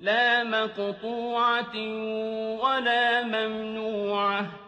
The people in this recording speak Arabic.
لَّا مَقْطُوعَةٍ وَلَا مَمْنُوعَةٍ.